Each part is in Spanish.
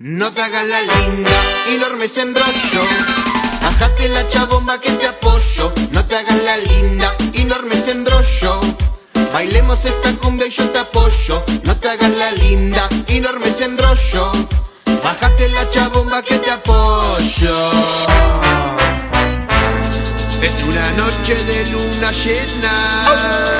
No te hagas la linda y no armes embrollo. Bájate la chabomba que te apoyo. No te hagas la linda y no armes embrollo. Bailemos esta cumbia y yo te apoyo. No te hagas la linda y no armes embrollo. Bájate la chabomba que te apoyo. Es una noche de luna llena.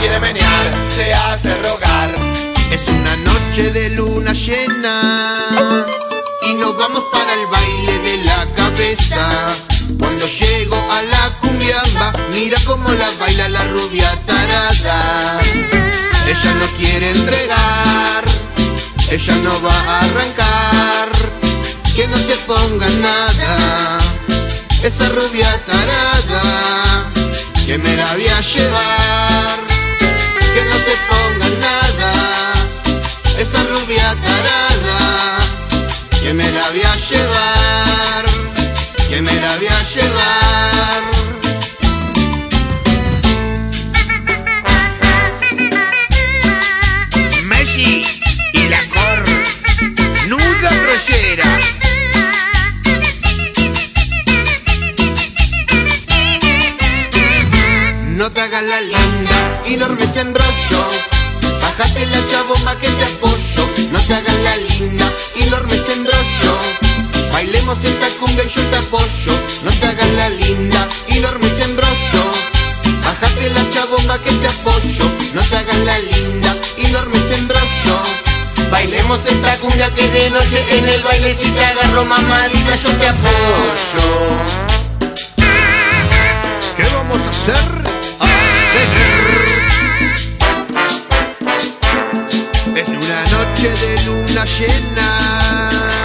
Quiere menear, se hace rogar. Es una noche de luna llena y nos vamos para el baile de la cabeza. Cuando llego a la cumbiamba, mira cómo la baila la rubia tarada. Ella no quiere entregar, ella no va a arrancar, que no se ponga nada. Esa rubia tarada, que me la voy a llevar, llevar, que me la voy a llevar. Messi y la cor. Nuda rollera. No te hagas la linda y no armes embrollo. Bájate la chaboma que te apoyo. No te hagas la linda cumbia y yo te apoyo. No te hagas la linda y no armes embrollo. Bájate la chaboma que te apoyo. No te hagas la linda y no armes embrollo. Bailemos esta cumbia que de noche en el baile si te agarro mamadita yo te apoyo. ¿Qué vamos a hacer? Es una noche de luna llena.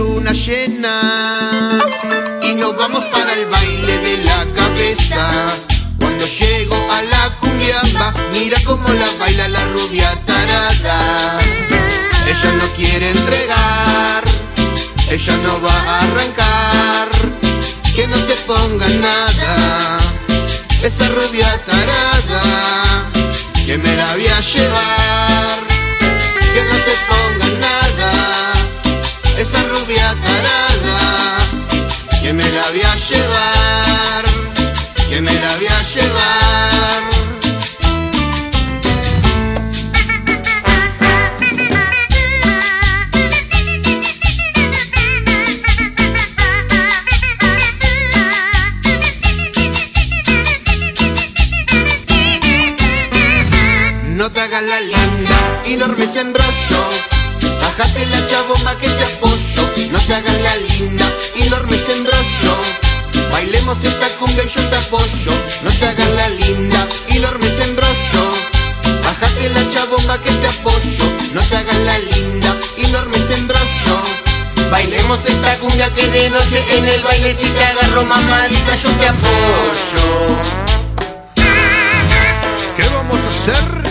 Luna llena y nos vamos para el baile de la cabeza. Cuando llego a la cumbiamba, mira cómo la baila la rubia tarada. Ella no quiere entregar, ella no va a arrancar, que no se ponga nada. Esa rubia tarada, que me la voy a llevar, que no se voy a llevar, que me la voy a llevar. No te hagas la linda y no armes embrollo. Bájate la chabomba que te apoyo, no te hagas la linda y dormís en brollo. Bailemos esta cumbia y yo te apoyo, no te hagas la linda y dormís en brollo. Bájate la chabomba que te apoyo, no te hagas la linda y dormís en brollo. Bailemos esta cumbia que de noche en el baile si te agarro mamadita yo te apoyo. ¿Qué vamos a hacer?